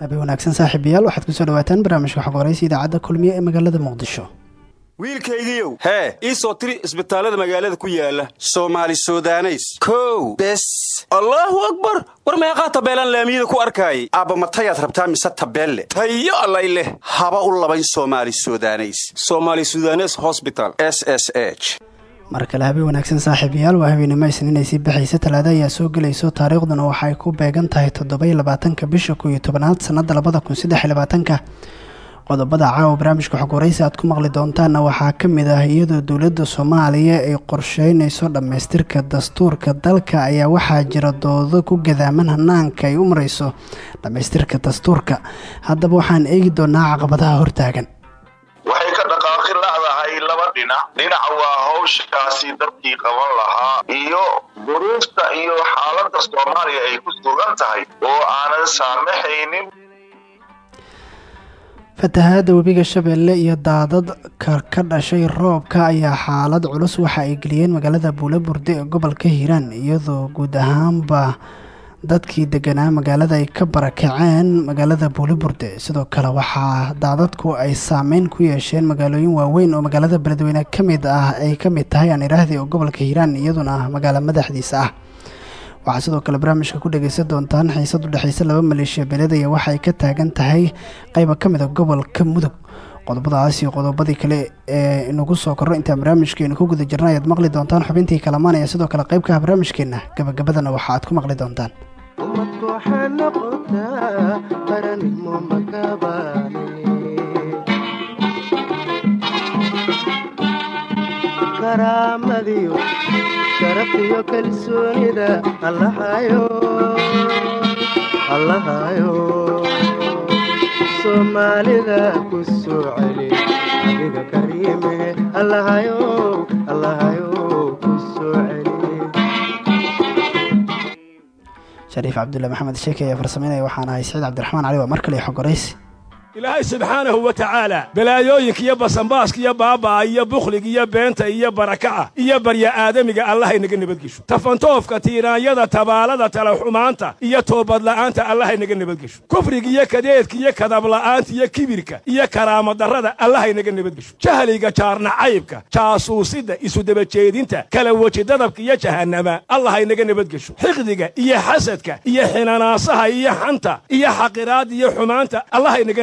habeen wanaagsan saaxiibayaal waxaad ku soo dhawaataan barnaamijka xog horeysa idaacadda kulmiye ee magaalada muqdisho. Wiilkaygiiow hee ii soo tiri isbitaallada magaalada ku yaalla soomaali sudaneys. Kow bes. Allaahu akbar! War meeqaa tabeelaan laamiyada ku arkaayay? Aabba matayaad rabtaa mise tabeelle? Tayo allay leh. Haba u labayn soomaali sudaneys. Somaali sudanes hosbital s s h mar kale habeen wanaagsan saaxiibayaal waa habeenimo isniin ay sii baxaysa. Talaada ayaa soo gelayso taariikhduna waxaay ku beegan tahay toddoba iyo labaatanka bisha kow iyo tobanaad sanada labada kun qodobada caawa barnaamijka xog horeysa aad ku maqli doontaanna waxaa ka mid ah iyadoo dowladda soomaaliya ay qorsheynayso dhammaystirka dastuurka dalka ayaa waxaa jira doodo ku gadaaman hanaanka ay u mareyso dhammaystirka dastuurka. Haddaba waxaan eegi doonaa caqabadaha hortaagan dhinac dhinaca waa hawshaasi dadkii qaban lahaa iyo duruufta iyo xaaladda soomaaliya ay ku sugan tahay oo aanan saamaxaynin fatahaadda webiga shabeelle iyo daadad ka dhashay roobka ayaa xaalad culus waxa ay geliyeen magaalada buulaburde ee gobolka hiiraan iyadoo guud ahaanba dadkii deganaa magaalada ay ka barakaceen magaalada buulaburde sidoo kale waxaa daadadku ay saameyn ku yeesheen magaalooyin waaweyn oo magaalada beledweyne ka mid ah ay ka mid tahay aan oo gobolka hiiraan iyaduna magaalo madaxdiisa ah. Waxaa sidoo kale barnaamijka ku dhageysan doontaan xiisad u dhexeysa laba maleeshiya beledaya waxay ka taagan tahay qayba ka mid a gobolka mudug. Qodobadaas iyo qodobadii kale ee inagu soo korro intaan barnaamijkeenu ku guda jirna maqli doontaan xubintii kalamaanaya. Sidoo kale qayb ka ah barnaamijkeenna gabagabadana waxa aad ku maqli doontaan umadku waxaa noqotaa qaranimo makabaane karaamadiyo sharafiyo kalsoonida allahayo. Soomaalida ku soo celi adiga kariime allahayo allahayo ku soo celi shariif cabdulle maxamed sheeke ayaa farsameynaya waxaan ahay saciid cabdiraxmaan cali waa mar kale ilaahay subxaanahu wa tacaala balaayooyinka iyo basanbaaska iyo baaba'a iyo bukhliga iyo beenta iyo barakaca iyo barya aadamiga allahaynaga nabadgesho tafantoofka tiiraanyada tabaalada talaxumaanta iyo toobadla'aanta allahaynaga nabadgesho kufriga iyo kadeedka iyo kadabla'aanta iyo kibirka iyo karaamadarrada allahaynaga nabadgesho jahliga jaarnacaybka jaasuusidda isudabajeedinta kala weji dadabka iyo jahannama allahaynaga nabadgesho xiqdiga iyo xasadka iyo xinanaasaha iyo xanta iyo xaqiraadda iyo xumaanta allahaynaga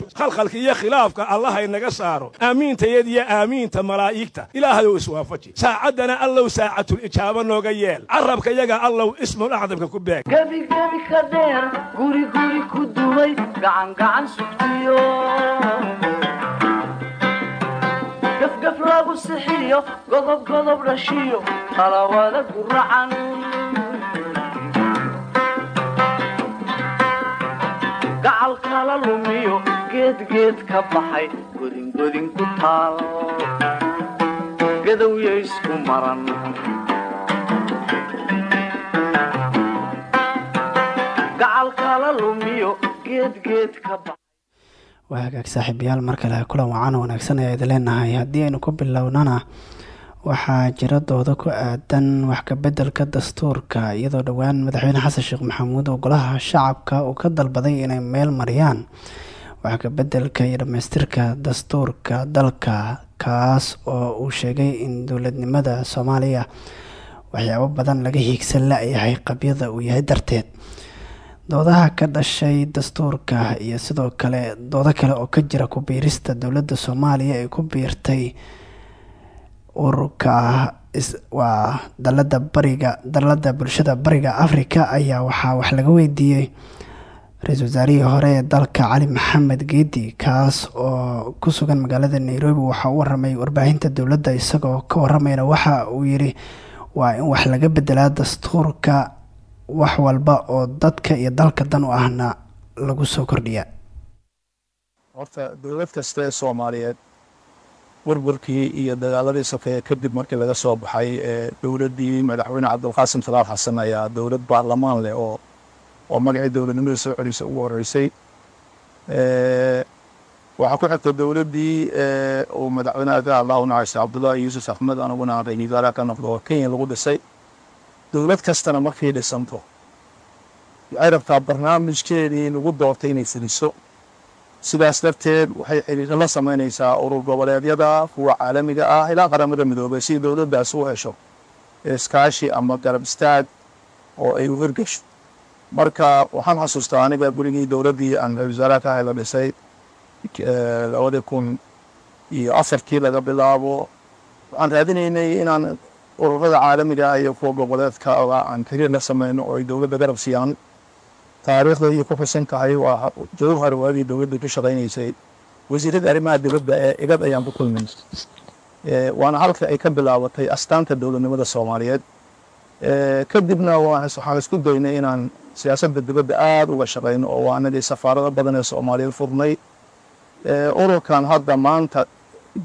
khalkhalka iyo khilaafka allahaynaga saaro. Aamiintayada iyo aamiinta malaa'igta. Ilaahayow iswaafaji. Saacaddana allow saacatulijaaba nooga yeel. Carabka yaga allow ismul acdamka ku beeg. Gebigebi ka dheer guri guri ku lumiyo geedgeed ka baxay godingodin ku taal gadowya isku maran gacal kala lumiyo geedgeed ka bax waa hagaag saaxiibayaal mar kale kulan wacan oo wanaagsan ayaa idin leenahay haddii aynu ku bilownana waxaa jira doodo ku aadan wax kabeddelka dastuurka iyadoo dhowaan madaxweyne xasan sheekh maxamuud oo golaha shacabka uu ka dalbaday inay meel mariyaan wax kabeddelka iyo dhammaystirka dastuurka dalka kaas oo uu sheegay in dowladnimada soomaaliya waxyaabo badan laga hiigsan la-yahay qabyada uu yahay darteed. Doodaha ka dhashay dastuurka iyo sidoo kale doodo kale oo ka jira ku biirista dowladda soomaaliya ee ku biirtay ururka waa dalada bariga dalada bulshada bariga africa ayaa waxaa wax laga weydiiyey ra'iisul wasaarihii hore ee dalka cali maxamed geedi kaas oo ku sugan magaalada nairobi waxaa u waramay warbaahinta dowladda isagoo ka waramayna waxa uu yiri waa in wax laga bedelaa dastuurka wax walba oo dadka iyo dalka dan u ahna lagu soo kordhiya horta dowlad kasta ee soomaaliyeed warwarkii iyo dagaaladii safeeye kadib markii laga soo baxay ee dowladdii madaxweyne cabdulqaasim salaal xasan ayaa dowlad baarlamaan leh oo oo magacii dowladnimada soo celisa ugu horeysay waxaa ku xigta dowladdii uu madaxweyne allahu naxariista cabdullaahi yuusuf axmed anaguna aan ra'iisul wasaaraha ka noqdo oo kenya lagu dhisay. Dowlad kastana markay dhisanto waxay rabtaa barnaamijkeedii lagu doortay inay fuliso sidaas darteed waxay xiriiro la samaynaysaa urur goboleedyada kuwa caalamiga ah ilaa qaramada midoobay si dowladdaas u hesho iskaashi ama garab istaag oo ay u hirgasho marka waxaan xasuustaa aniga gurigii dowladdii aan wasaaraha ka hayla dhisay labadii kun iyo afarkii laga bilaabo waxaan raadinaynay inaan ururada caalamiga iyo kuwa goboleedka aan xiriir la sameyno oo ay dowladda garab siiyaan taariikhda iyo ku xusan tahay waa jawhar waadii dowladda ka shaqaynaysay. Wasiirada arrimaha dibadda ee igad ayaan ku kulmin waana halka ay ka bilaabatay astaanta dowladnimada soomaaliyeed. Kadibna waxaan isku daynay inaan siyaasadda dibadda aada uga shaqayno oo waa anagii safaarado badan ee soomaaliyeed furnay ururkan hadda maanta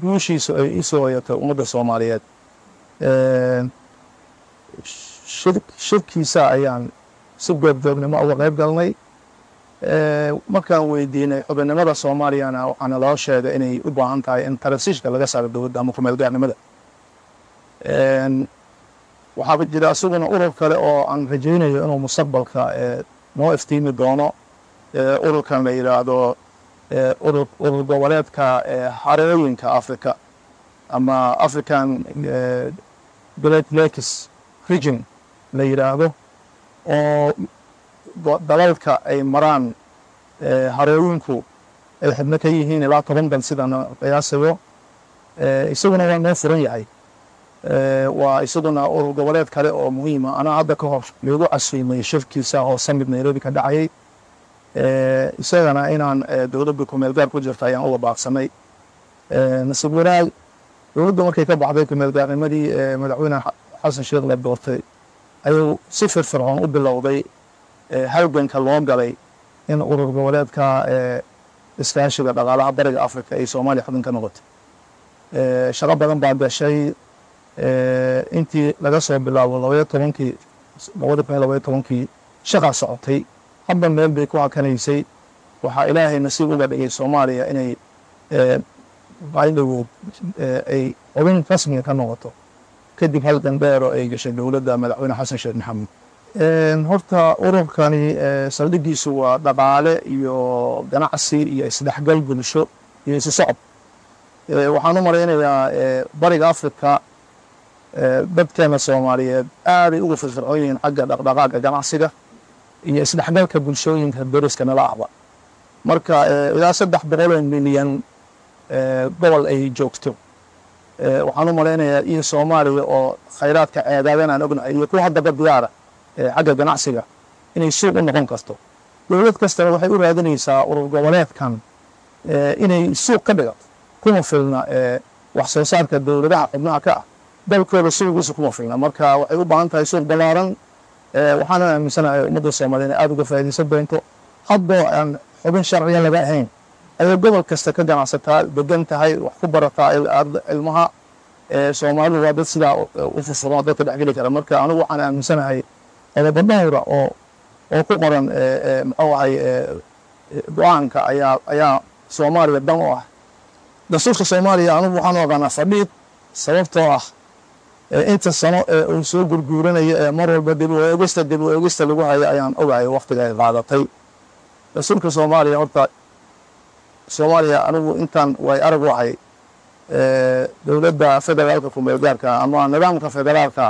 guushiisa ay isoo hoyatay ummadda soomaaliyeed shirkiisa ayaan si goobjoognimo uga qayb galnay markaan weydiinay xubinnimada soomaaliyana waxaana loo sheegay inay u baahan tahay in tarasiishka laga saaro dowladda ama kumeelgaarnimada waxaaba jira isaguna urur kale oo aan rajaynayo inuu mustaqbalka noo iftiimi doono. Ururkan la yidhaahdo urur goboleedka hareerooyinka africa ama african great lakes region la yidhaahdo oo dalalka ay maraan hareerooyinku ay xubno ka yihiin ilaa toban dal sidaan qiyaasayo. Isaguna waa noo furan yahay waa isaguna urur goboleed kale oo muhiima anaa hadda ka hor lagu casiimay shirkiisa oo samid nairobi ka dhacayay isagana inaan dowladda kumeelgaar ku jirta ayaan uga baaqsanay nasiib wanaag dowladda markay ka baxday kumeelgaarnimadii madaxweyne xasan sheekh la doortay ayuu si firfircoon u bilowday halganka loo galay in urur goboleedka iskaashiga dhaqaalaha bariga africa ay soomaaliya xubin ka noqotay. Shaqo badan baa gashay intii laga soo bilaabo labaya tobankii shaqaa socotay. Hadba meel bay ku hakanaysay. Waxaa ilaahay nasiib uga dhigay soomaaliya inay baydhagood ay xubin rasmiga ka noqoto. Kadib halgan dheero ay gashay dowladda madaxweyne xasan sheekh maxamed horta ururkani saldhigiisu waa dhaqaale iyo ganacsi iyo isdhexgal bulsho iyo isu socod waxaan u malaynayaa bariga africa dadkeena soomaaliyeed aaday uga firfircoon yihiin xagga dhaqdhaqaaga ganacsiga iyo isdhexgalka bulshooyinka dariska nala ahba marka ilaa saddex boqoloo milyan gobol ay joogto. Waxaan u malaynayaa iyo soomaaliya oo khayraadka ceegaadan aan ognahay iyo kuwa haddaba diyaara xagga ganacsiga inay suuq u noqon karto. Dowlad kastana waxay u raadinaysaa urur goboleedkan inay suuq ka dhigato kuma filna wax soo saarka dowladaha xubnaha ka ah dalkooda suuqiisa kuma filna marka waxay u baahan tahay suuq ballaaran waxaana aaminsanahay ummadda soomaaliya inay aada uga faa'iidaysan doonto. Haddoo aan xubin sharciya laga ahayn ayay gobol kasta ka ganacsataa degan tahay wax ku barataa ilmaha soomaalidu waa dad sidaa u furfuran dadka dhexgeli kara. Marka anigu waxaan aaminsanahay qodobo dhowra oo oo ku qoran muxuu ahay go'aanka ayaa ayaa soomaaliya dan u ah. Dastuurka soomaaliya anigu waxaan u aqaanaa fadhiid sababtoo ah inta sano ee uu soo gurguuranayo ee mar walba dib u eegista dib u eegista lagu hayo ayaan ogahay wakhtiga ay qaadatay. Dastuurka soomaaliya horta soomaaliya anigu intaan way arag u ahay dowladda federaalka kumeel gaarka ama nidaamka federaalka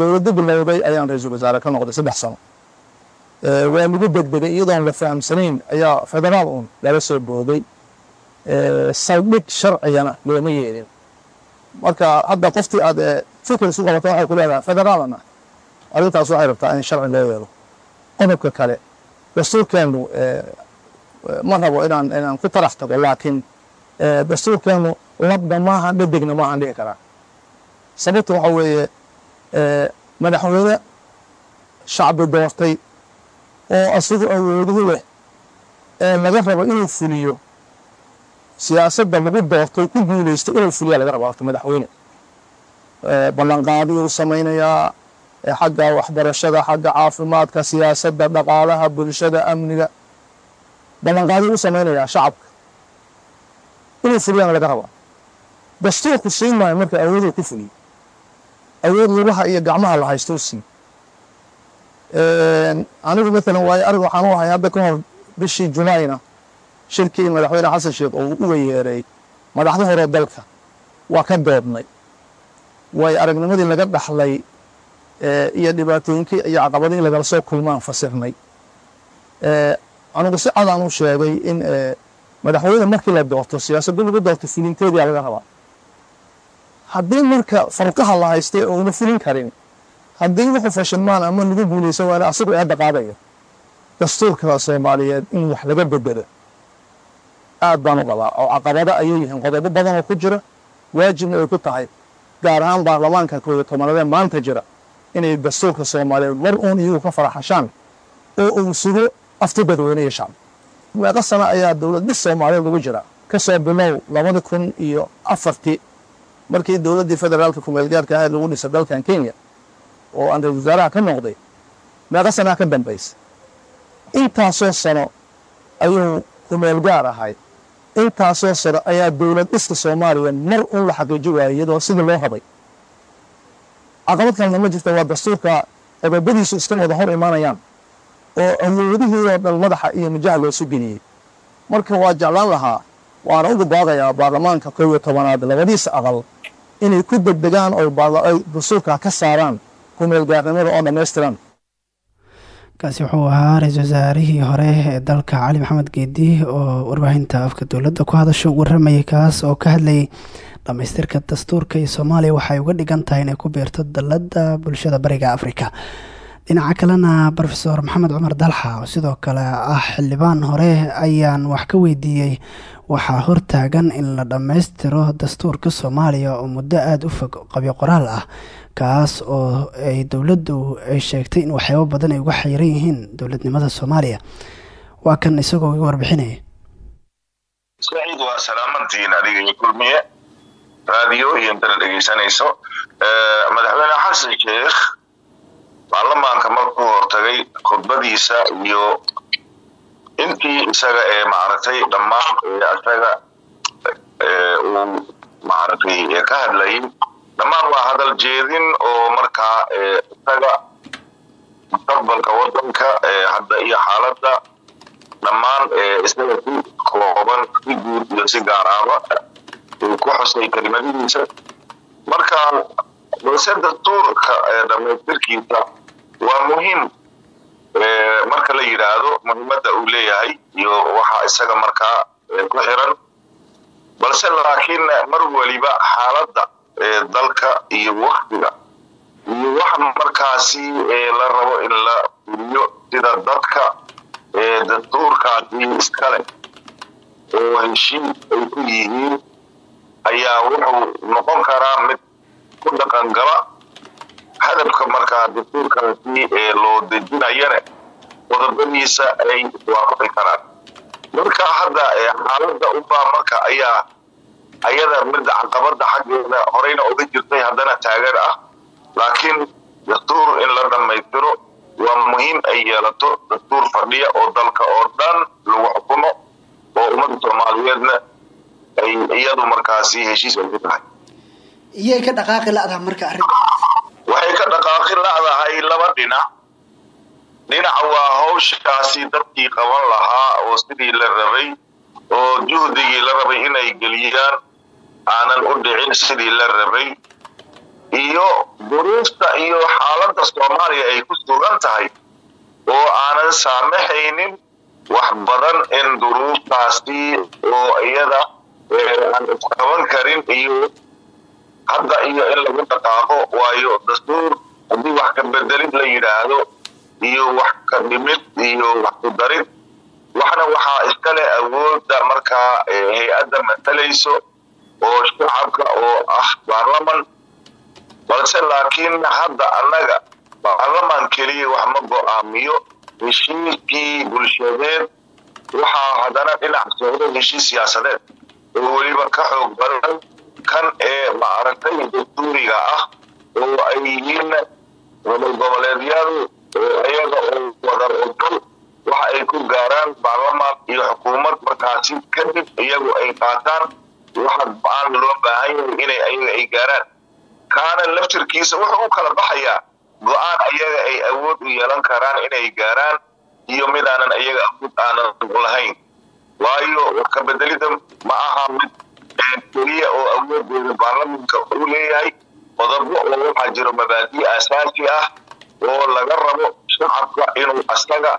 dowladda bilowday ayaan ra'iisul wasaare ka noqday saddex sano. Waa lagu degdegay iyadoon la fahamsanayn ayaa federaal un lala soo booday. Saldhig sharcigana looma yeelin marka hadda qoftii aad fikir isu qabata waxay ku leedahay federaalana arrintaas waxay rabtaa in sharci loo yeelo. Qodobka kale dastuurkeenu ma rabo inaan inaan ku tarax tago laakiin dastuurkeenu labda maaha dhadigna maahan dhihi karaa. Sababta waxa weeye madaxweyne shacbi doortay oo asigu awooduhu leh ee laga rabo inuu fuliyo siyaasadda lagu doortay ku guulaysto inuu fuliyaa laga raba horta madaxweyne. Ballanqaadiyuu samaynayaa xagga waxbarashada xagga caafimaadka siyaasadda dhaqaalaha bulshada amniga. Ballanqaadiyuu u samaynayaa shacabka. Inuu fuliyana laga rabaa. Dastuurku siin maayo marka awooduu ku fuliyo awood lugaha iyo gacmaha la haystou sii anigu maalan waayo arig waxaan u ahay hadda ka hor bishii julayna shirkii madaxweyne xasan sheekh oo uga yeeray madaxda hore dalka waa ka doodnay. Way aragnimadii laga dhaxlay iyo dhibaatooyinkii iyo caqabadihii lagala soo kulmaan fasirnay. Anigu si cadaan u sheegay in madaxweyne markii la doorto siyaasadda lagu doorto fulinteedia laga rabaa. Haddii marka farqaha la haystay ouna fulin karin haddii wuxuu fashilmaan ama lagu guulaysan waana asigu eedda qaadaya dastuurka soomaaliyeed in wax laga bedelo aad baan u qabaa oo caqabado ayay yihiin. Qodobo badan oo ku jira waajibna ay ku tahay gaar ahaan baarlamaanka koob iyo tobanaadee maanta jira inay dastuurka soomaaliyeed mar uun iyagu ka faraxashaan oo uu sugo afti dadweyne iyo shacbi meeqa sano ayaa dowlad soomaaliyeed ugu jira. Ka soo bilow labada kun iyo afartii markii dowladdii federaalka kumeelgaarka ahayd lagu dhisay dalkan kenya oo aan wasaaraha ka noqday meeqa sanaa ka dambaysa intaasoo sano ayuu kumeel gaar intaasoo sano ayaa dowlad dhiska soomaaliya mar un la xaqiiji waayay iyadoo sidii loo habay caqabad kalena jirta waa dastuurka qodobadiisu iska wada hor imaanayaan oo awoodihii oo dhan madaxa iyo mijaha loosu geliyey marka waa jeclaan lahaa waana ugu baaqayaa baarlamaanka koob iyo tobanaad labadiisa aqal inay ku degdegaan oo dastuurka ka saaraan kumeel gaarnimada oo dhammaystiran kaasi wuxuu ahaa ra'iisul wasaarihii hore ee dalka cali maxamed geedi oo warbaahinta afka dowladda ku hadasho waramayay kaas oo ka hadlayay dhammaystirka dastuurka iyo soomaaliya. Waxay uga dhigan tahay inay ku biirto dalladda bulshada bariga afrika. Dhinaca kalena rofeor maxamed cumar dalxa oo sidoo kale ah xildhibaan hore ayaan wax ka weydiiyey. Waxaa hortaagan in la dhammaystiro dastuurka soomaaliya oo muddo aada u fog qabyo qoraal ah kaas oo ay dowladdu ay sheegtay in waxyaabo badan ay uga xayiran yihiin dowladnimada soomaaliya. Waa kan isagoo iga warbixinaya. Saciid waa salaamantiin adiga iyo kulmiye raadiyo iyo intana dhegaysanayso madaxweyne xasan sheekh baarlamaanka markuu hortagay khudbadiisa iyo intii isaga ee maaragtay dhammaan isaga uu maaragtay ka hadlayay dhammaan waa hadal jeedin oo markaa isaga mustaqbalka wadanka hadda iyo xaaladda dhammaan isaga si kooban si guud iyo si gaar ahba uu ku xusay kelimadihiisa marka balse dastuurka dhamaystirkiisa waa muhiim marka la yidhaahdo muhiimadda uu leeyahay iyo waxa isaga markaa ku xiran. Balse laakiin mar weliba xaaladda dalka iyo waktiga iyo wax markaasi la rabo in la fuliyo sida dadka dastuurkaasi iskale oo heshiis ay ku yihiin ayaa wuxuu noqon karaa mid ku dhaqangala hadafka markaa dastuurkaasi loo dejinayane qodobadiisa ay waafaqi karaan. Marka hadda xaaladda ubaa marka ayaa ayada mid caqabada xaggeeda horeyna oga jirtay haddana taagan ah. Laakiin dastuur in la dhammaystiro waa muhiim ay yeelato dastuur fadhiya oo dalka oo dhan lagu xukumo oo ummadda soomaaliyeedna ay iyadu markaasi heshiis ay ku tahay. Iyay ka dhaqaaqi la'daha marka arrintaas waxay ka dhaqaaqi la'dahay laba dhinac. Dhinaca waa hawshaasi dadkii qaban lahaa oo sidii la rabay oo juhdigii la rabay inay geliyaan aanan u dhicin sidii la rabay iyo duruufta iyo xaaladda soomaaliya ay ku sugan tahay oo aanan saamaxaynin wax badan in duruuftaasi oo iyada aan isqaban karin iyo hadda iyo in lagu dhaqaaqo. Waayo dastuur haddii wax ka bedelid la yidhaahdo iyo wax ka dhimid iyo wax ku darid waxna waxaa iskale awoodda markaa hay'adda matalayso oo shacabka oo ah baarlaman. Balse laakiin hadda annaga baarlaman keliya wax ma go'aamiyo heshiiskii bulshadeed. Waxaa haddana dhinac socdo heshiis siyaasadeed oo weliba ka xoog badan kan ee maaragtay dastuuriga ah oo ay yihiin gobol goboleedyadu oo iyaga oo wadar ogol waxa ay ku gaaraan baarlamaan iyo xukuumad markaasi kadib iyagu ay qaataan waxa go'aan loo baahan yahay inay ay gaaraan. Kaana laftirkiisa wuxuu u kala baxayaa go'aan ayaga ay awood u yeelan karaan inay gaaraan iyo midaanan iyaga awood aanan lahayn. Waayo wax ka bedelida ma aha mid keliya oo awoodeeda baarlamanka uu leeyahay. Qodobo oo waxaa jiro mabaadi asaasi ah oo laga rabo shacabka inuu asaga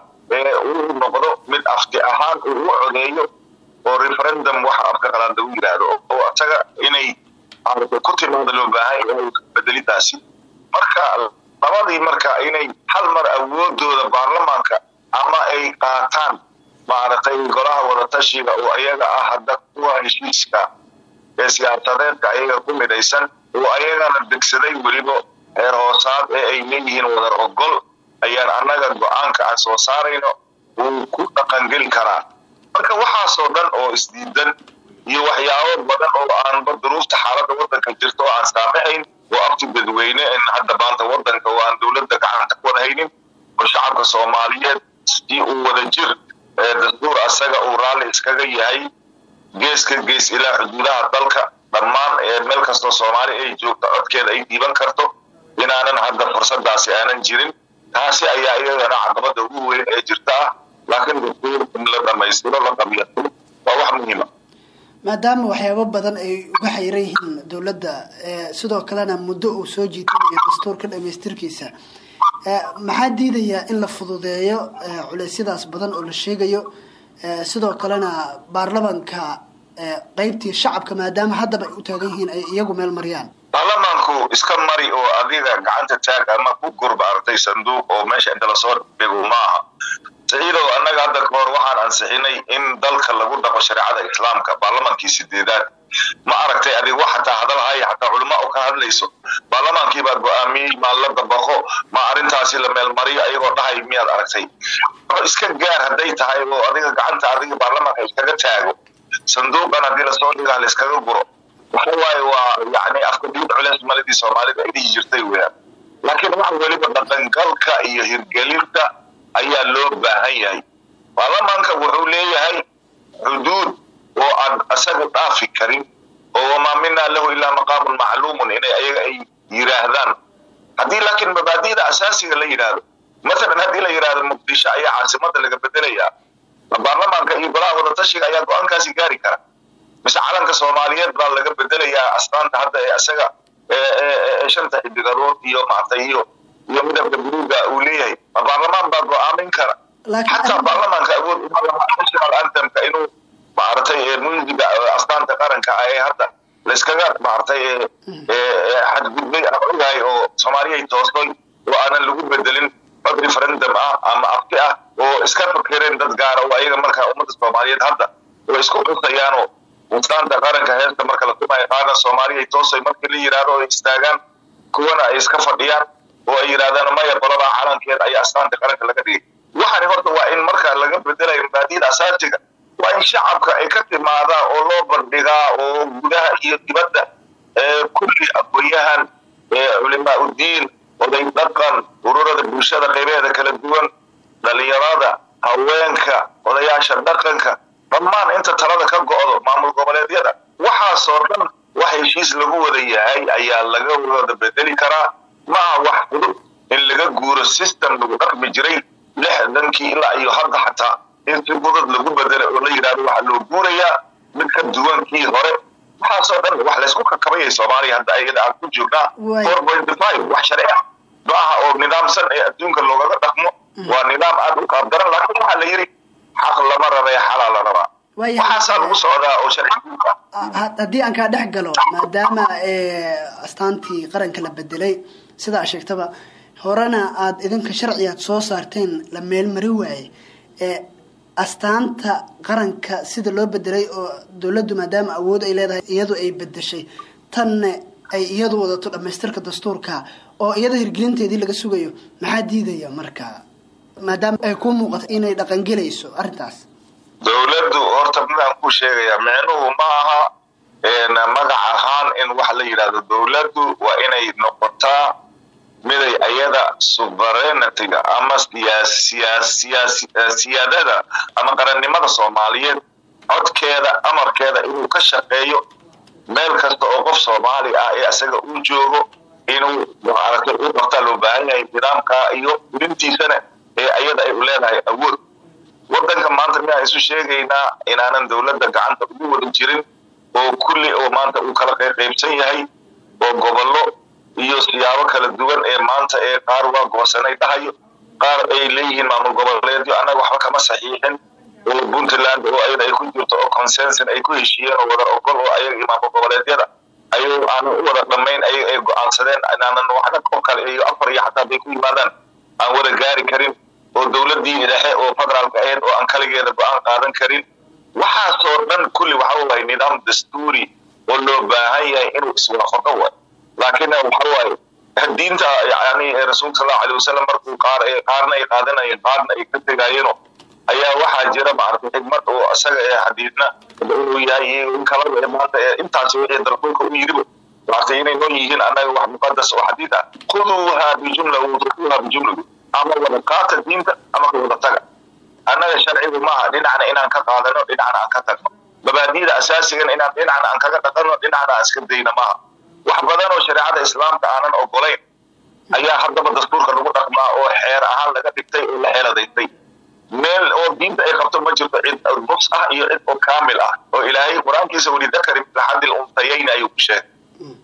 uu noqdo mid afti ahaan uu u codeeyo oo referendum waxa afka qalaada u yidhaahdo oo asaga inay ku timaado loo baahan yahay bedelidaasi marka labadii marka inay hal mar awoodooda baarlamaanka ama ay qaataan maaragtay golaha wadatashiga oo ayaga ah hadda kuwa heshiiska ee siyaasadeedka ayaga ku midaysan oo ayagana degsaday weliba heer hoosaad ee ay leeyihiin wadar ogol ayaan annaga go'aanka aan soo saarayno uu ku dhaqangeli karaa marka waxaasoo dhan oo isdiidan iyo waxyaabo badan oo aanba duruufta xaaladda waddanka jirta oo aan saamaxayn oo abti dadweyne in hadda maanta waddanka oo aan dowladda gacanta ku wada haynin oo shacabka soomaaliyeed si uu wada jir dastuur asaga uu raalli iskaga yahay geeska gees ilaa xuduudaha dalka dhammaan meel kastoo soomaali ay joogto codkeeda ay diiban karto inaanan hadda fursadaasi aanan jirin. Taasi ayaa iyadana caqabada ugu weyn ee jirta. ah laakiin dastuur in la dhamaystiro la qabiyato waa wax muhiima maadaama waxyaabo badan ay uga xayiran yihiin dowladda sidoo kalena muddo uu soo jiitanayo dastuurka dhamaystirkiisa maxaa diidayaa in la fududeeyo culeysyadaas badan oo la sheegayo? Sidoo kalena baarlamanka qeybtii shacabka maadaama haddaba ay u taagan yihiin ay iyagu meel mariyaan. Baarlamaanku iska mari oo adiga gacanta taag ama ku gurba artay sanduuq oo meesha inta la soo dhigo maaha saciidow annaga hadda ka hor waxaan ansixinay in dalka lagu dhaqo shareecada islaamka baarlamaankii sideedaad ma aragtay adig wax xataa hadalhaya xataa culama ka hadlayso? Baarlamaankii baa go'aamiyey maan la dabaqo ma arrintaasi la meelmariyo ayagoo dhahay miyaad aragtay? Iska gaar hadday tahay oo adiga gacanta adiga baarlamaanka iskaga taago. Sanduuqan haddii la soo dhigaa la iskaga guro. Waxa waaye waa yani afka diin culeys maladii soomaalida dhihi jirtay weeyaan. Laakiin wax weliba dhaqangalka iyo hirgelinta ayaa loo baahan yahay. Baarlamaanka wuxuu leeyahay xuduud oo aan isaga dhaafi karin oo wamaa minaa lahu ilaa maqaamun macluumun inay ayaga ay yidhaahdaan haddii laakiin mabaadi'da asaasiga la yidhaahdo masalan haddii la yidhaahdo muqdisho ayaa caasimada laga bedelayaa baarlamaanka iyo golaha wadatashiga ayaa go'aankaasi gaari kara. Mise calanka soomaaliyeed baa laga bedelayaa astaanta hadda ee isaga shanta xidigadood iyo maartay iyo iyo midabka buluuga uu leeyahay. Ma baarlamaan baa go'aamin kara. Xataa baarlamaanka awood national anthemka inuu maaragtay musiga astaanta qaranka ah ee hadda. Layskaga maaragtay xadgudbay aan ogahay oo soomaaliyay toostay oo aanan lagu bedelin cod referendum ah ama afti ah oo iska fakereen dad gaara oo ayaga markaa ummadda soomaaliyeed hadda oo isku xusayaanoo astaanta qaranka heesta marka la tumayo qaarna soomaaliyay toosay markii la yidhaahdo ay istaagaan kuwana ay iska fadhiyaan oo ay yidhahdaan maya qoladaa calankeed ayaa astaanta qaranka laga dhigay. Waxani horta waa in marka laga bedelayo mabaadiida asaasiga waa in shacabka ay ka timaadaa oo loo bandhigaa oo gudaha iyo dibadda kulli aqoonyahan culimaa udiin oday dhaqan ururada bulshada qaybeeda kala duwan dhalinyarada haweenka odayaasha dhaqanka dhammaan inta talada ka go'do maamul goboleedyada waxaasoo dhan wax heshiis lagu wada yahay ayaa laga wada bedeli karaa maaha wax fudud in laga guuro system lagu dhaqmi jiray lixdankii ilaa iyo hadda xataa in si fudud lagu bedelay oo la yidhahdo waxaa loo guurayaa mid ka duwan kii hore. Waxaasoo dhan wax laysku kakabayay soomaaliya hadda ayada aan ku joognaa four point five wax sharci ah. Maaha oo nidaamsan ee adduunka loogaga dhaqmo. Waa nidaam aad u qaabdaran laakiin waxaa la yidhi xaq lama rabee xalaa la rabaa. Waxaasaa lagu socdaa oo sharciga ah. Ha- haddii aan kaa dhex galo maadaama eh, astaantii qaranka la bedelay sida aad sheegtaba horena aad idinka sharcigaad soo saarteen la meelmari waaye ee astaanta qaranka sida loo bedelay oo dowladdu maadaama awood ay leedahay iyadu ay bedeshay tanna ay iyadu wadato dhammaystirka dastuurka oo iyada hirgelinteedii laga sugayo maxaa diidaya marka? Maadaama ay ku muuqato inay dhaqangelayso arrintaas. Dowladdu horta midaan ku sheegayaa micnuhu ma aha magac ahaan in wax la yidhahdo dowladdu waa inay noqotaa miday ayada suverenitiga ama siyaadada ama qarannimada soomaaliyeed codkeeda amarkeeda inuu ka shaqeeyo meel kasta oo qof soomaali ah ee isaga uu joogo inuu maaragtay u qabtaa loo baahan yahay nidaamka iyo fulintiisana ee ayada ay u leedahay awood. Wadanka maanta miyaan isu sheegaynaa inaanan dowladda gacanta ugu wadan jirin oo kulli oo maanta uu kala qaybqaybsan yahay oo gobollo iyo siyaabo kala duwan ee maanta ee qaar waa goosanay dhahayo qaar ay leeyihiin maamul goboleedyo annaga waxba kama saxiixin. Oo puntland oo ayada ay ku jirto oo consensus ay ku heshiiyeen oo wada ogol oo ayaga iyo maamul goboleedyada ayuu aanan u wada dhammayn ay go'aansadeen. Inaanan waxna oo kale iyo afar iyo xataa bay ku yimaadaan. Aan wada gaari karin oo dowladii dhexe oo federaalka ahayd oo aan kaligeeda go'aan qaadan karin. Waxaasoo dhan kulli waxa waaye nidaam dastuuri oo loo baahan yahay inuu iswaafaqo waay laakiin waxa waaye diinta yani rasuulka sallallahu alaihi wasallam markuu qaarna ay qaadanayeen qaarna ay ka tegaayeen ayaa waxaa jira maaragtay xigmad oo isaga ee xadiidna inuu yahay in kalaba ee maanta intaas wixii darkulka u yiriba maaragtay inay noo yihiin annaga wax muqadas oo xadiid ah. Khuduuha bijumla wutrukuuha bijumla ama wada qaata diinta ama ka wada taga. Annaga sharcigu maaha dhinacna inaan ka qaadano dhinacna aan ka tagno. Mabaadi'da asaasigan inaan dhinacna aan kaga dhaqanno dhinacna aan iska dayno maaha wax badan oo shareecada islaamka aanan ogolayn ayaa haddaba dastuurka lagu dhaqmaa oo xeer ahaan laga dhigtay oo la xeeladaystay meel oo diinta ay qabto ma jirto cid nus ah iyo cid oo kaamil ah oo ilaahay qur'aankiisa weli dakari laxadil untayayna ayuu ku sheegay.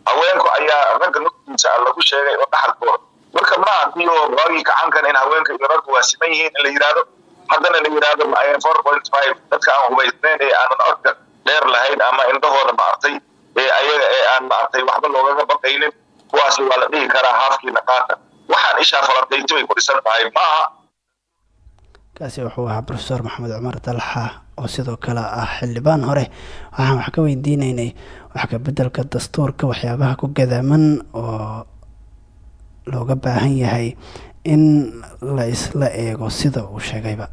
Haweenku ayaa ragga nuskiisa ah lagu sheegay oo dhaxalkooda marka ma tii oo waagii kacankan in haweenka iyo raggu waa siman yihiin in la yidhaahdo haddana la yidhaahdo four point five. Dadka aan hubaysnayn ee aanan codka dheer lahayn ama indhahooda maartay ayaga ee aan maartay waxba loogaga baqaynin kuwaasi waa la dhihi karaa haafkiina qaata. Waxaan ishaa falantayti bay ku dhisan tahay maaha kaasi wuxuu ahaa profesor maxamed cumar dalxa oo sidoo kale ah xildhibaan hore. Waxaan wax ka weydiineynay wax ka beddelka dastuurka waxyaabaha ku gadaaman oo looga baahan yahay in la isla eego sida uu sheegayba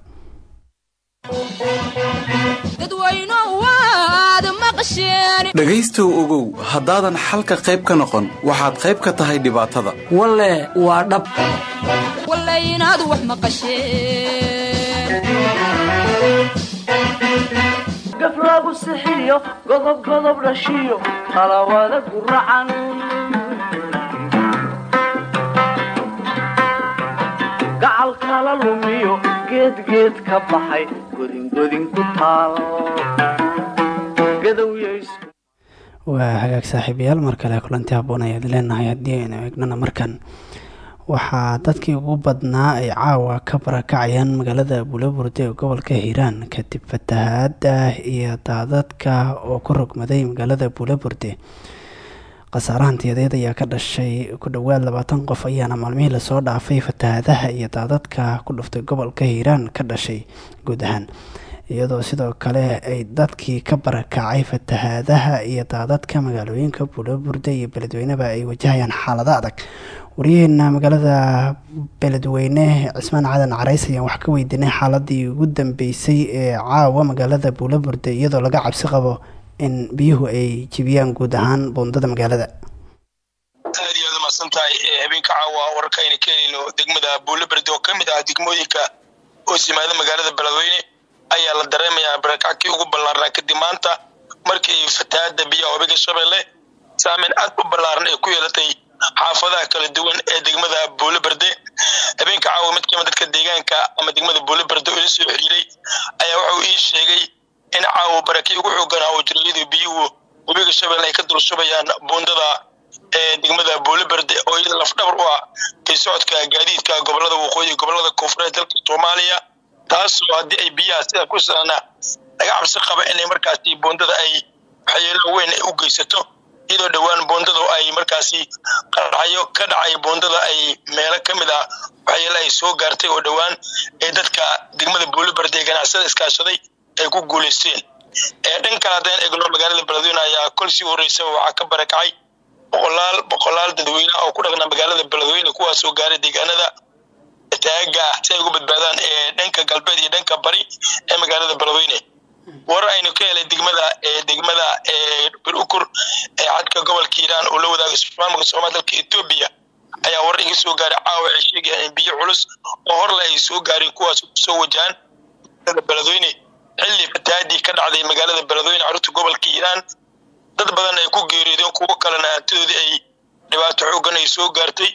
dhegaystow ogow haddaadan xalka qayb ka noqon waxaad qayb ka tahay dhibaatada. Walle waa dhab. Inaad wax maqasheen. Gaf lagu sixiyo godob godob dhashiyo qalawada guracan gacal kala lumiyo geed geed ka baxay godingodin ku taal waa hagaag saaxiibayaal mar kale kulanti haboon ayaad leenahay haddii aynu eegnana markan. Waxaa dadkii ugu badnaa ay caawa ka barakacayaan magaalada buulaburde ee gobolka hiiraan kadib fatahaada iyo daadadka oo ku rogmaday magaalada buulaburde khasaarahan tiyadeed ayaa ka dhashay ku dhowaad labaatan qof ayaana maalmihii la soo dhaafay fatahaadaha iyo daadadka ku dhuftay gobolka hiiraan ka dhashay guud ahaan iyadoo sidoo kale ay dadkii ka barakacay fatahaadaha iyo daadadka magaalooyinka buulaburde iyo beledweyneba ay wajahayaan xaalado adag. Waryaheena magaalada beledweyne cismaan cadan carays ayaan wax ka weydiinay xaaladii ugu dambeysay ee caawa magaalada buulaburde iyadoo laga cabsi qabo in biyuhu ay jibiyaan guud ahaan buundada magaalada. Habeenka caawa wararka ayna helino degmada buulaberde oo ka mid ah degmooyinka hoos yimaada magaalada beledweyne ayaa la dareemayaa barakackii ugu ballaarnaa kadib maanta markii fatahaada biyaha webiga shabeelle saameyn aad u ballaaran ee ku yeelatay xaafadaha kala duwan ee degmada buulaberde habeenka caawa mid ka mid dadka deegaanka ama degmada buulaberde oo ila soo xiriiray ayaa wuxuu ii sheegay in caawa barakii ugu xooganaa oo jiriyadu biyuhu webiga shabeelle ay ka dulshubayaan buundada ee degmada buulaberde oo iyada lafdhabar u ah kay socodka gaadiidka gobollada waqooyi gobollada koonfureed dalka soomaaliya taasoo haddii ay biyaha sida ku saana laga cabsi qaba inay markaasi buundada ay waxyeelo weyn u geysato iyadoo dhowaan buundadu ay markaasi qarxayo ka dhacay buundada ay meelo ka mid ah waxyeelo ay soo gaartay oo dhowaan ee dadka degmada buulaberde ee ganacsada iskaashaday ay ku guulaysteen ee dhan kale haddaan eegno magaalada beledweyne ayaa kol sii horeysa waxaa ka barakacay boqolaal boqolaal dadweyne oo ku dhaqna magaalada beledweyne kuwaasoo gaaray deegaanada taaga ah si ay uga badbaadaan ee dhanka galbeed iyo dhanka bari ee magaalada beledweyne warar aynu ka helay degmada degmada ee berukur ee xadka gobolka hiiraan oo la wadaaga maamulka soomaaliya dalka etoobiya ayaa warar iga soo gaaray caawa ay sheegayaan in biyo culus oo horle ay soo gaareen kuwaas soo wajahaan beledweyne xilli fatahaadii ka dhacday magaalada beledweyne carruurta gobolka hiiraan. Dad badan ay ku geeriyoodeen kuwo kalena hantidoodii ay dhibaato xoogan ay soo gaartay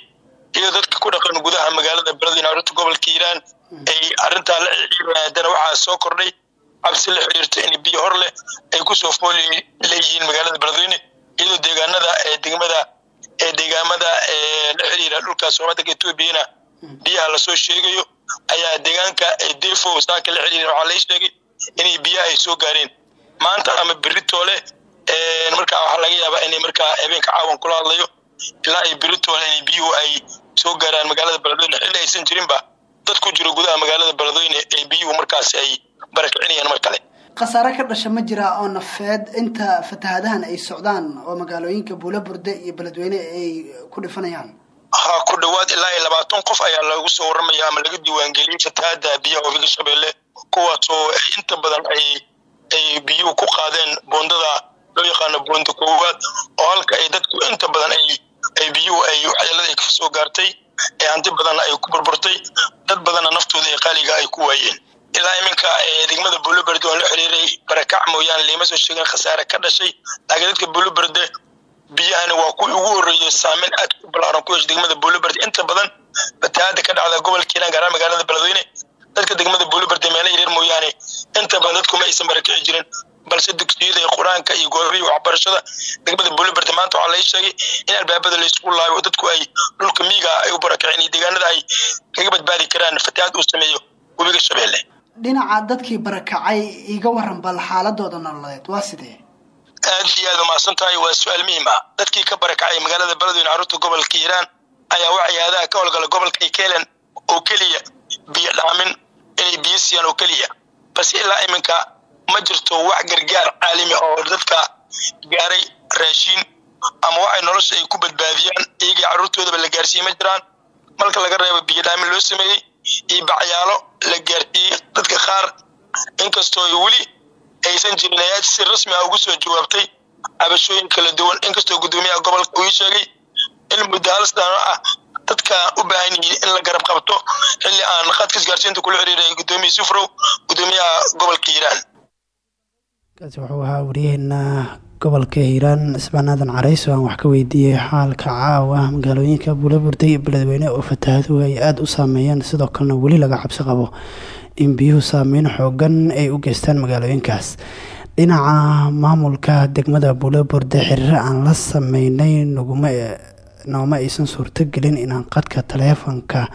iyo dadka ku dhaqan gudaha magaalada beledweyne carruurta gobolka hiiraan ay arrintaa la ciiireen haddana waxaa soo kordhay. Cabsi la xiriirta in biyo hor ay ku soo fooli leeyihiin magaalada beledweyne iyadoo deegaanada ee degmada ee deegaamada ee la xiriira dhulka soomaalka etoobiyana biyaha la soo sheegayo ayaa deegaanka defo saaka la xiriira. Waxaa lay sheegay inay biyaha ay soo gaareen. Maanta ama beritoole markaa waxaa laga yaabaa inay markaa habeenka caawan kula hadlayo. Ilaa ay beritoole inay biyuhu ay soo gaaraan magaalada beledweyne xilli aysan jirinba dad ku jiro gudaha magaalada beledweyne ee biyuhu markaasi ay barakicinayaan mar kale. Khasaare ka dhasha ma jira oo nafeed. Inta fatahaadahan ay socdaan oo magaalooyinka buulaburde iyo beledweyne ay ku dhifanayaan. Ha ku dhowaad ilaa iyo labaatan qof ayaa lagu soo waramaya ama laga diiwaangeliyey fatahaada biyaha webiga shabeelle kuwaasoo inta badan ay ay biyuhu ku qaadeen boondada loo yaqaano boonda koowaad oo halka ay dadku inta badan ay ay biyuhu ay waxyeelada ay ka soo gaartay ee hanti badan ay ku burburtay dad badanna naftooda ee qaaliga ay ku waayeen. Ilaa iminka degmada buulaberde waan la xiriiray barakac mooyaane liima soo sheegin khasaare ka dhashay. Laakiin dadka buulaberde biyahani waa kuwii ugu horreeyey saameyn aad u ballaaran ku yeeshay degmada buulaberde inta badan fatahaada ka dhacda gobolka hiiraan gaar ahaan magaalada beledweyne dadka degmada buulaberde meelo yaryar mooyaane inta badan dadku ma aysan barakici jirin balse dugsiyada iyo qur'aanka iyo goobihii waxbarashada. Degmada buulaberde maanta waxaa lai sheegay in albaabada laysku laayo oo dadku ay dhulka miiga ay u barakiceen iyo deegaanada ay kaga badbaadi karaan fatahaad uu sameeyo webiga shabeelle dhinaca dadkii barakacay iga waran bal xaaladooda nololeed waa sidee? Aad iyo aad umahadsan tahay waa su'aal muhiim ah. Dadkii ka barakacay magaalada beledweyne carruurta gobolka hiiraan ayaa waxay aadaha ka howlgala gobolka keelen oo keliya biyo dhaamin inay biyo siiyaan oo keliya. Balse ilaa iminka ma jirto wax gargaar caalami oo dadka gaaray raashiin ama waxay nolosha ay ku badbaadiyaan iyagii carruurtoodaba la gaarsiiyey ma jiraan. Marka laga reebo biyo dhaamin loo sameeyey iyo bacyaalo la gaarsiiyey dadka qaar inkastoo weli aysan jirin ayaad si rasmi ah ugu soo jawaabtay cabashooyin kala duwan. Inkastoo guddoomiyaha gobolka uu ii sheegay in muddo hal ah dadka u baahan yihiin in la garab qabto xilli aan khadka isgaarsiinta kula xiriiray guddoomiya sufrow guddoomiyaha gobolka hiiraan kaasi wuxuu ahaa wariyaheena gobolka hiiraan isbaan aadan carays oo aan wax ka weydiiyey xaalka caawa. Magaalooyinka buulaburde iyo beledweyne oo fatahaaduhu ay aada u saameeyeen sidoo kalena weli laga cabsi qabo in biyuhu saameyn xoogan ay u geystaan magaalooyinkaas. Dhinaca maamulka degmada buulaburde xiriir aan la sameynay naguma nooma aysan suurtogelin inaan qadka taleefonka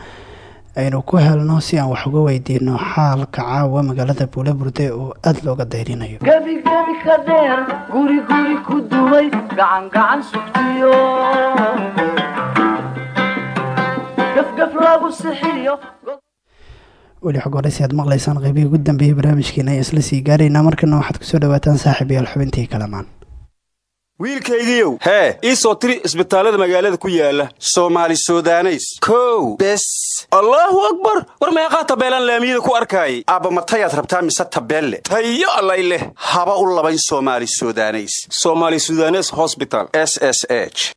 aynu ku helno si aan wax uga weydiino xaalka caawa magaalada buulaburde oo aada looga dayrinayo. Gebigebi ka dheer guri guri ku duway gacan gacan sugtiyo. Gafgaf lagu sixiyo weli xog horeysi aad maqlaysaan qeybihii ugu dambeeyey barnaamijkeena ayaan isla sii gaaraynaa markana waxaad ku soo dhawaataan saaxiib yaal xubintii kalamaan wiilkaygiiow. Hee ii soo tiri isbitaallada magaalada ku yaalla soomaali sudaneys. Kow bes. Allaahu akbar! War meeqaa tabeelaan laamiyada ku arkaayay? Aabba matayaad rabtaa mise tabeelle? Tayo allay leh. Haba u labayn soomaali sudaneys. Soomaali sudanes hosbital s s h.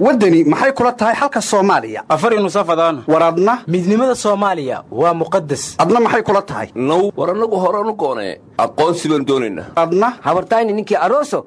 Waddani maxay kula tahay xalka soomaaliya? Afar nusafadaan war adna? Midnimada soomaaliya waa muqadas adna maxay kula tahay? Now war annagu horanu goonee aqoonsi baan doonaynaa. Adna? Habartayni ninkii aroso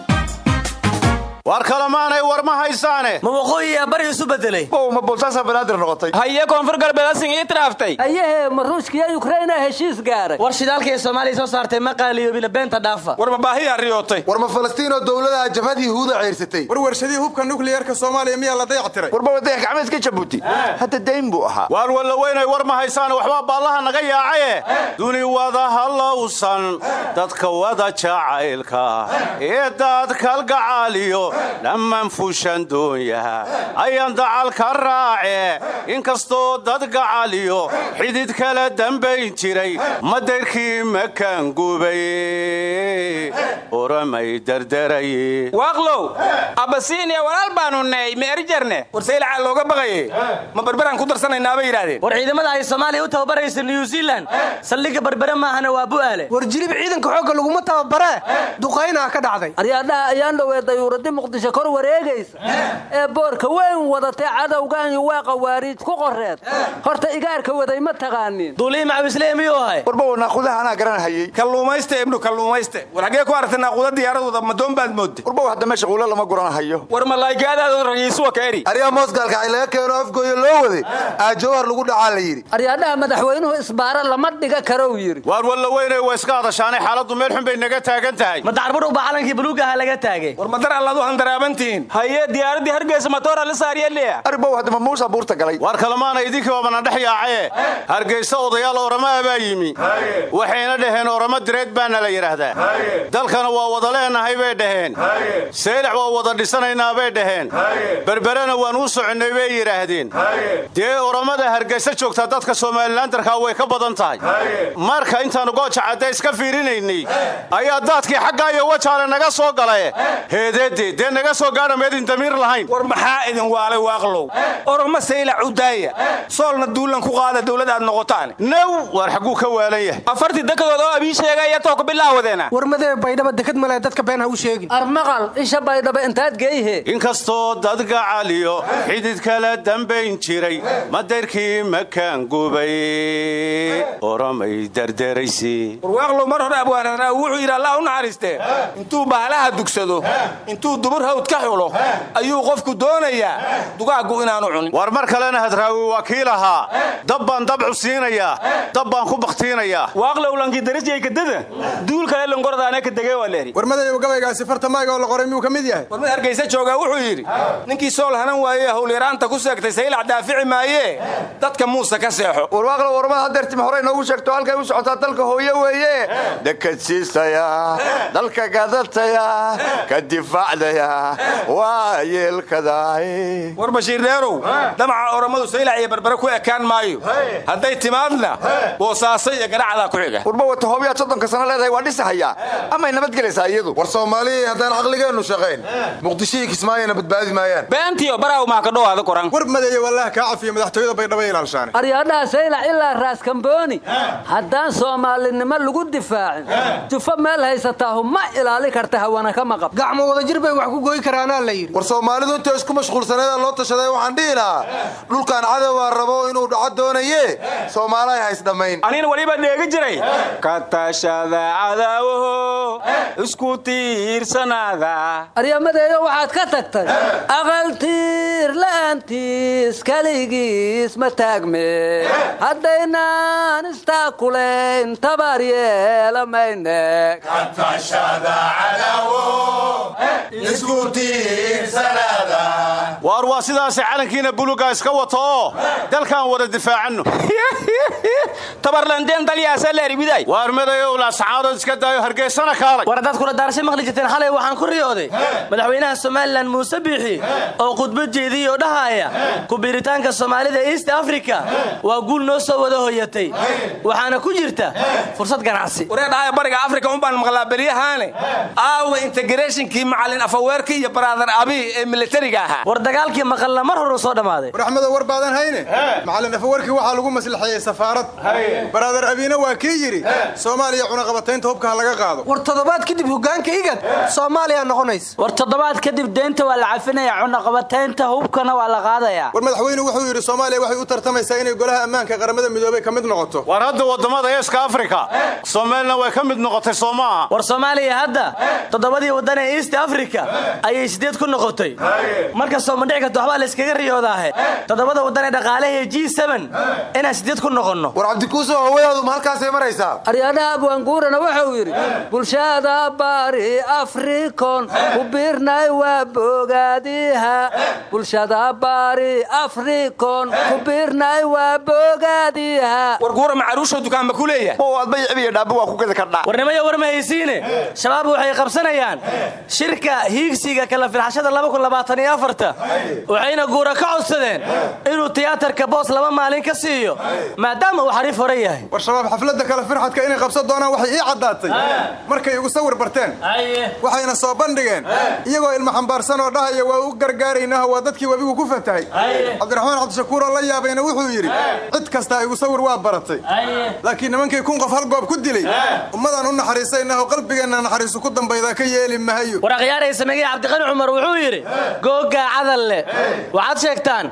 war kalamaanay war ma haysaane ma waqooyiyaa bari isu bedelay ma boltaasa banaadir noqotay. Haye koonfur galbeed asing ii tiraaftay hayehe ma ruushkiya yukraina heshiis gaaray? War shidaalkii soomaaliya soo saartay ma qaaliyoobina beenta dhaafa. War ma baahiyaa riyootay war ma falastiin oo dowladaha jabhad yahuuda ceyrsatay war warshadihii hubka nukliyeerka soomaaliya miyaa la dayactiray warba wadayax gacmeedka jabuuti. Hadda dayn buu ahaa. Waar walla weynay war ma haysaane waxbaa baallaha naga yaacaye. Duni wada hallowsan dadka wada jacaylka. Ee daadkalgacaaliyo dhammaan fuushan doonyaha ayaan dacal ka raace. Inkastoo dad gacaliyo xidid kala dambayn jiray madayrkii makaan gubay oramay dardaraye waaqlow abasiiniya walaal baanu ney ma erjarne war saylacaa looga baqaye ma berberaan ku darsanaynaa bay yidhaahdeen. War ciidamada ay soomaaliya u tababaraysa new zealand saldhigga berbere maahana waa bu'aale war jilib ciidanka xoogga laguma tababaree? Duqaynaa ka dhacday. Aryaadhaha ayaan dhowee dayuuradi muqdisho kor wareegaysa. Ee boorka weyn wadatay cadowgan iyo waa qawaariij ku qoreed. Horta igaarka waday ma taqaanin. Duulii macawisle miyuu ahay? Warba naaqudaha anaa garanhayey kalluumayste ibnu kalluumayste. War xaggee ku aragtay naaquda diyaaradooda madoon baad moodda warba hadda meesha quulo lama guranhayo war malaaygaadaadoo ragiisuwa ka eri aryaa moosgaalka ay laga keeno afgooya loo waday aajawhar lagu dhacaa la yidhi. Aryaadhaha madaxweynuhu isbaara lama dhiga karou yidhi. Waar walla weynay waa iska hadashaanay. Xaaladdu meel xun bay naga taagan tahay. Ma dacarbudhug baa calankii buluugaha laga taagay? War madar alladu haye diyaaradii hargeysa matoora la saariyalea aribow hadda ma muusa buurta galay. Waar kalemaana idinkii baabana dhex yaacaye hargeysa odayaal oramaha baa yimi. Waxayna dhaheen oramo direed baana la yidhaahdaa dalkana waa wada leenahay bay dhaheen. Saylax waa wada dhisanaynaa bay dhaheen. Berberena waan u soconnay bay yidhaahdeen dee oramada hargeysa joogtaa dadka somalilandarkaa way ka badan tahay. Marka intaannu gooja cadda iska fiirinaynay ayaa daadkii xaggaa iyo wajaale naga soo galae heedeedee dee naga soo gaadha meedin damiir lahayn. War maxaa idin waalay waaqlow? Oroma saylac u daaya soolna duulan ku qaada dowladaad noqotaan. Now waar xagguu ka waalan yahay. Afartii dekadood oo abii sheegaya too ku bilaawadeena war madee baydhaba dekad male dadka been ha u sheegin? Armaqal isha baydhaba intaad geeyhe. Inkastoo dad gacaliyo xidid kala dambayn jiray madayrkii makaan gubay. Oramay dardaraysi war waaqlow mar hore abwaananaa wuxuu yidhi allah u naxariistee intuu bahalaha dugsado intuu dubur hawd ka xulo ayuu qofku doonayaa dugaaggu inaanu cunin. War mar kalena hadraawi waa kii lahaa dab baan dabcu siinayaa dab baan ku bakhtiinayaa waaqlow lankii darajay kadada duul kale langordaane ka degay waa leeri war madayow gabaygaasi farta mayga oo la qoray miyuu ka mid yahay? War mid hargeysa joogaa wuxuu yidhi. Ninkii sool hanan waaye howlyaraanta ku seegtay saylac daafici maayee dadka muuse ka seexo. War waaqlow warmada hadeertimi horey noogu sheegto halkay u socotaa dalka hooye weeye. Dekad siistaya dalka gadataya ka difaacdaya war bashiir dheerow damaca oramadu saylac iyo berbere ku ekaan maayo. Hadday timaadna boosaaso iyo ku xiga. Warba wata hoobiyaad soddonka sano leedahay waa dhisahayaa amay nabadgelaysaa iyadu? War soomaaliyii haddaan caqligeennu shaqayn. Muqdishihii kismaayona badbaadi maayaan. Beentiyo baraaw maa ka dhowaada koran war madeeyo wallaah kaa cafiyo madaxtooyada baydhabo ilaalshaane aryaadhaha saylac ilaa raaskambooni haddaan soomaalinimo lagu difaacin jufo meel haysataahu ma ilaali karta hawana ka maqab ku gooyi karaanaa la yidhi. War soomaalidu intay isku mashquulsaneeda loo tashaday waxaan dhihi lahaa dhulkan cadowaa rabo inuu dhaco doonaye soomaalaha haysdhammayn anina weliba dheegi jiray. Ka tashada cadaawaho isku tiirsanaada. Aryamadeeyo waxaad ka tagtay aqaltiir la'aantiis keligiis ma taagme. Haddaynaan istaakulayn tabar yeelamayne waar waa sidaasi calankiina buluga iska wato? Oo dalkaan wada difaacanno tabarlandeen dalyaasa leeribiday waar madayow laascaadood iska daayo hargeysana kaalay? War haddaad kula daarashay maqli jirteen xalay waxaan ku riyooday madaxweynaha somalilan muuse biixi oo khudbad jeediyey oo dhahaaya ku-biiritaanka soomaalida east africa. Waa guul noo soo wada hoyatay. Waxaana ku jirta fursad ganacsi. Wareedhahaya bariga afrika unbaan maqlaa beryahaane aawa integrationkii macalin afaweerkii iyo baraadar abi ee militariga ahaa. War dagaalkii maqalla mar horu soo dhammaaday war axmedo war baadan hayne? Macalin afawarkii waxaa lagu maslaxeeyey safaarad. Baraadar abiina waa kii yidhi soomaaliya cunaqabataynta hubka ha laga qaado. War toddobaad kadib hogaanka igad soomaaliya noqonays. War toddobaad kadib deynta waa la cafinaya cunaqabataynta hubkana waa la qaadaya. War madaxweyne wuxuu yidhi soomaaliya waxay u tartamaysaa inay golaha ammaanka qaramada midoobay ka mid noqoto. War hadda waddamada eeska afrika somalilan way ka mid noqotay soo maaha. War soomaaliya hadda toddobadii waddan ee east africa ayay sideed ku noqotay. Markastoo ma dhici karto waxbaa la iskaga riyoodaahe toddobada waddan ee dhaqaalaha g inaan sideed ku noqonno. War cabdikuuso hawadaadu ma halkaasay maraysaa aryadhaha abwaanguurana wuxuu yidhi bulshada bari afrikon ku biirnay waa bogaadiha. Bulshada bari afrikon ku biirnay waa bogaadiha. War guura macaruusho dukaanba ku leeyahay. Warnimayo war ma haysiine shabaab waxay qabsanayaan. Shirka hiigsiga kala filxashada waxayna guura ka codsadeen inuu tiyaatarka boos laba maalin ka siiyo. Maadaama uu xariif hore yahay. War shabaab xafladda kale firxadka inay qabsan doonaan waxay ii caddaatay. Markay igu sawir barteen. Waxayna soo bandhigeen. Iyagoo ilma xambaarsan oo dhahaya waa u gargaaraynaaho waa dadkii webigu ku fatahay. Cabdiraxmaan cabdishakuur oo la yaabayna wuxuu yidhi cid kastaa igu sawir waa baratay. Laakiin nimankii kun qof hal goob ku dilay ummadaan u naxariisaynaho qalbigeenna naxariisu ku dambaydaa ka yeeli mahayo sameegay cabdiqani cumar wuxuu yidhi googaa cadal leh. Waxaad sheegtaan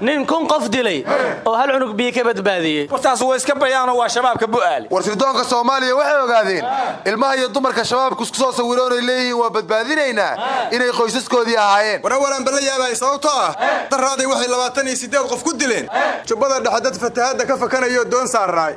nin kun qof dilay oo hal cunug biyo ka badbaadiyey. Wartaas waa iska bayaano waa shabaabka bu'aale war sirdoonka soomaaliya waxay ogaadeen ilmaha iyo dumarka shabaabku isku soo sawiroonay leeyihiin waa badbaadinaynaa inay qoysaskoodii ahaayeen. War awalanba la yaabay sababtoo ah daraaday waxay labaatan iyo siddeed qof ku dileen. Jubbada dhexe dad fatahaadda ka fakanayo doon saarnaay.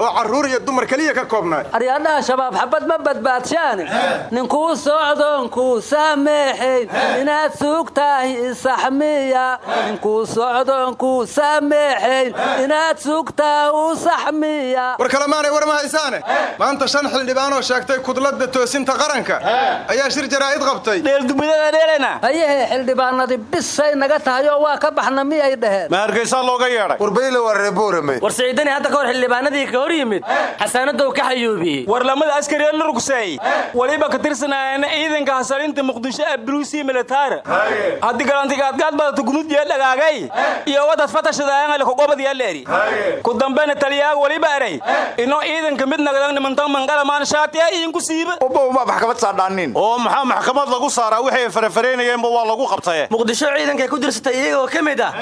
Oo carruur iyo dumar keliya ka koobnaay. Aryadhaha shabaab xabad ma badbaadshaane ninkuu socdoonkuu saameexayn inaad sugtahay saxmiya ninkuu socdoonkuu saameexayn inaad sugtaa u saxmiya. War kalemaanay war ma haysaane maanta shan xildhibaanoo sheegtay kudladda toosinta qaranka. Ayaa shir jaraa'id qabtay. Dheeldumidada dheelena hayehe xildhibaanadii bisay naga tahay oo waa ka baxna miyay dhaheen? Ma hargeysaa looga yeedhay? Warbayle waa reeboorame war siciidani hadda ka hor xildhibaanadii ka hor yimid. Xasaanadow ka xayuubiyey war lamada askari la rugsay. Waliba ka tirsanaayeen ciidanka hasalinta muqdisho ee brusi militaar haddii galantigaadgaad badata gumuddiya dhagaagay. Iyo wadad fatashadaayangale kogobadiyaleeri ku dambena taliyaaga waliba eray ino ciidanka mid nagadan nimantan mangalamaan shaatiya idinku siiba ubawma maxkamad saadhaanin. Oo maxaa maxkamad lagu saaraa? Waxay farafareenayeenba waa lagu qabtaye muqdisho ciidankay ku dirsatay iyagoo ka mid ah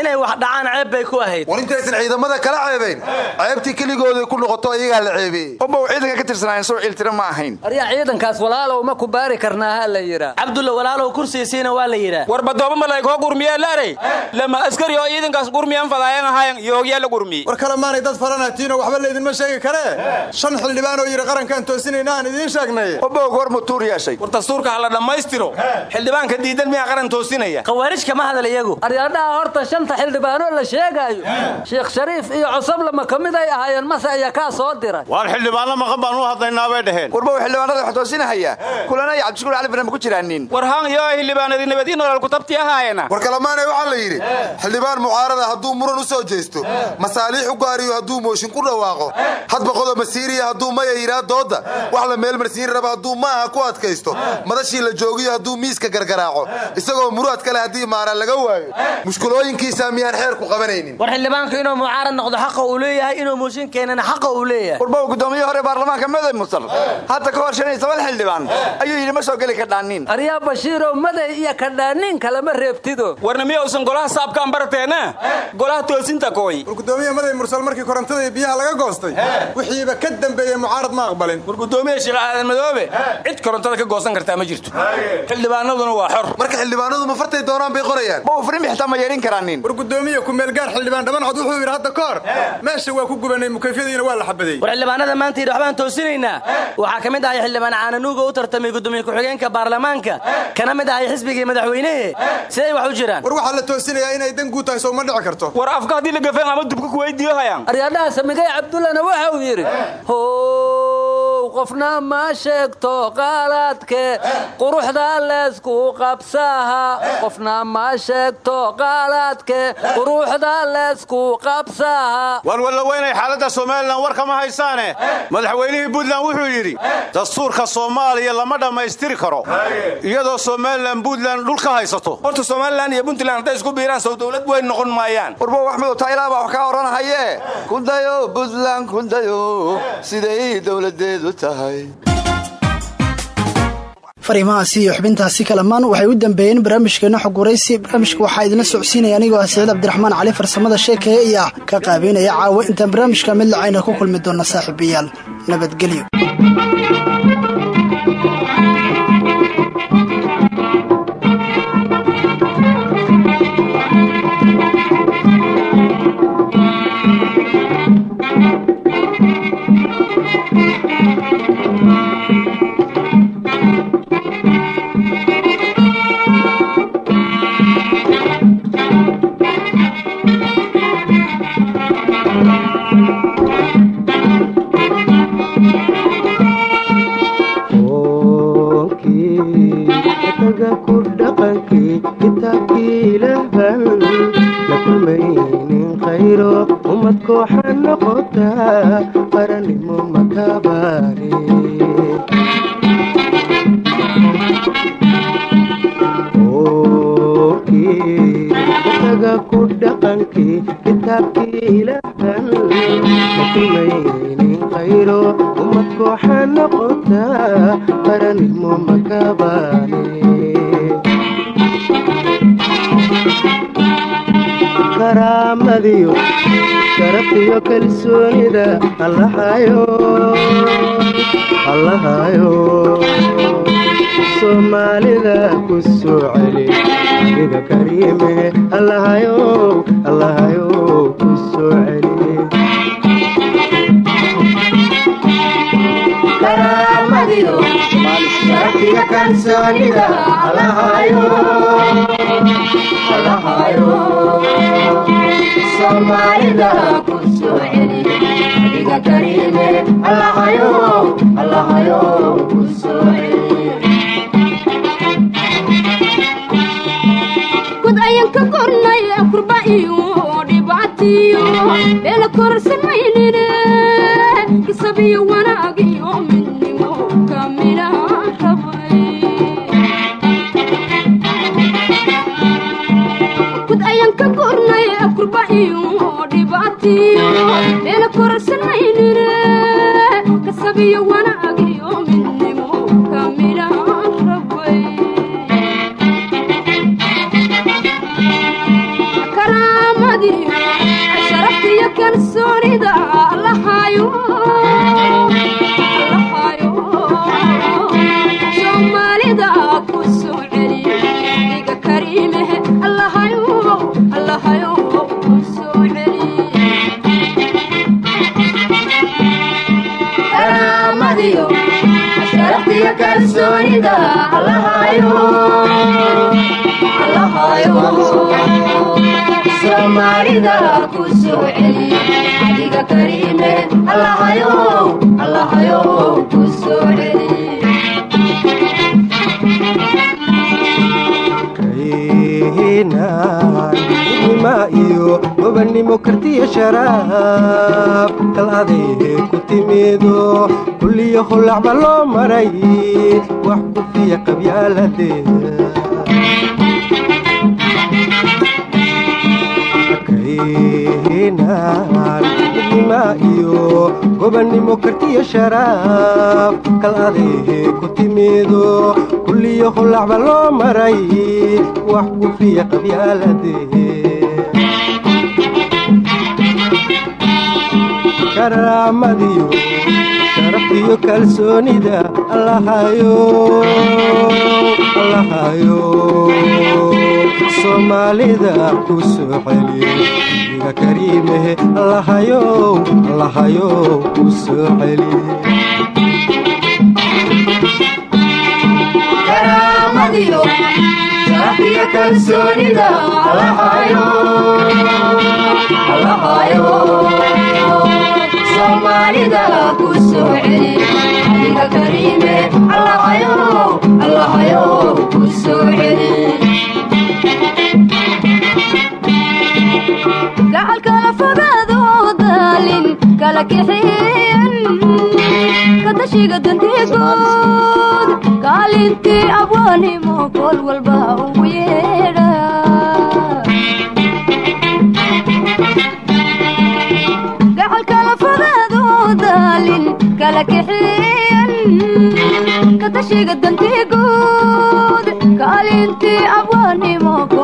inay wax dhacaan ceeb bay ku ahayd. War intaysan ciidamada kala ceebayn ceebtii keligooday ku noqoto iyagaa la ceebeeyey. Ubow ciidanka ka tirsanaayeen soo ciiltira ma ahayn. Aryaa ciidankaas walaalow ma ku baari karnaa ha la yidhaa cabdulla walaalow kursiisiina waa la yidhaa war badooba malayg hoo gurmiyaa laaray lama askari oo ciidankaas gurmiyan fadaayan ahayan yoogyaa la gurmiyey war kalemaanay dad faranatiino waxba laydinma sheegi karee shan xildhibaan oo yidhi qarankaan toosinayna aan idiin sheegnay. Goor mutuur yeeshay. War dastuurka ha la dhammaystiro. Xildhibaanka diidan miyaa qaran toosinaya. Khawaarij kama hadal iyagu. Aryadhaha horta shanta xildhibaanoo la sheegaayo. Sheekh shariif iyo cosablama ka mid ay ahaayeen mase ayaa kaa soo diray. Waar xildhibaanla maqan baan u hadlaynaa bay dhaheen. Warbow xildhibaanada wax toosinahaya kulana iyo cabdishukuur cali ku war kalemaanay waxaa la yidhi xildhibaan mucaarada hadduu muran u soo jeesto masaaliix u gaariyo hadduu mooshin ku dhawaaqo hadba qodob masiiriya hadduu maya yidhaa doodda wax la meel marsiin raba hadduu maaha ku adkaysto madashii la joogiyo hadduu miiska gargaraaco isagoo muraad kale haddii maara laga waayo mushkulooyinkiisa miyaan xeer ku qabanaynin. War xildhibaanku inuu mucaarad noqdo xaqa uu leeyahay inuu mooshin keenana xaqa uu leeyahay. Warbow guddoomiye hore baarlamaanka maday musar hadda ka hor shan iyo toban xildhibaan ayuu yidhi ma soo geli kadhaanin aryaa bashiirow maday iyo kadhaanin kalama reebtido warna miya usan golaha saabkaan barateena golaha toosinta kooy. War guddoomiye maday mursal markii korontada iyo biyaha laga goostay wixiiba ka dambeeyey mucaarad ma aqbalin. War guddoomiye sheekh aadan madoobe cid korontada ka goosan kartaa ma jirto. Xildhibaanaduna waa xor. Marka xildhibaanadu ma fartay doonaan bay qorayaan. Bow frimbi xitaa ma yeerin karaanin war guddoomiye kumeelgaar xildhibaan dhammancod wuxuu yidhi hadda ka hor meesha waa ku gubanay mukayfyadiina waa la xabadeeyey war xildhibaanada maanta yidhi waxbaan toosinaynaa. Waxaa ka mid ahay xildhibaan caananuuga u tartamay guddoomiye ku-xigeenka baarlamaanka baarlamaanka kana mid ahay xisbigii madaxweynehe. Siday wax u jiraan. War waxaa la toosinayaa inay dan guud tahay soo ma dhici karto. War afka haddii la gafeen ama dubka kuweydiiyo hayaan. Aryadhaha samigay cabdullana waxa uu yidhi how qofna ma sheegto qaalaadke quruxda leysku qabsaha qofna ma sheegto qaalaadke quruxda leysku qabsaha war wallaweynay xaaladda somalilan war kama haysaane. Madaxweynihii puntland wuxuu yidhi dastuurka soomaaliya lama dhammaystiri karo. Iyadoo somalilan puntland dhul ka haysato. Horta somalilan iyo puntland hadday isku biiraan sow dowlad weyn noqon maayaan. Warbo axmedow taylaa baa wax kaa odhanahaye kundayo puntland kundayo. Siday dowladeedu fariimahaasi iyo xubintaasi kalamaan waxay u dambeeyeen barnaamijkeena xog waraysi barnaamijka waxaa idinla socodsiinaya anigoo ah saciid cabdiraxmaan cali farsamada sheekaya iyo ah ka qaabeynaya caawa intaan barnaamijka mid lacayna ku kulmi doona saaxiibayaal nabadgelyo kalsoonida allahayo soomaalida ku soo celi adiga kariime allahayo allahayo ku soo celi soomaalida adiga kariime allahayo allahayo ku soo soomaalida ku soo celi adiga allahayo allahayo ku soo celi nima iyo gobannimo kartiya sharaab kal aday ku timido kulliyo hullacba loo maray. Wax ku fiya qabyaaladee nima iyo gobannimo kartiya sharaab kal aday ku timido kulliyo hullacba loo maray wax ku fiya qabyaaladee karaamadiyo sharaftiyo kalsoonida allahayo allahayo soomaalida ku soo celi iga kariimehe allahayo allahayo ku soo celi karaamadiyo sharaftiyo kalsoonida allahayo allahayo soomaalida ku soo celi adiga kariime allahayo allahayo ku soo celi gacalkala fogaado daalin kala kaxeeyan katashiga dantigood kaalintii abwaanimo kol walba ugu yeedha gacalkala fogaado daalin kala kaxeeyan katashiga dantigood kaalintii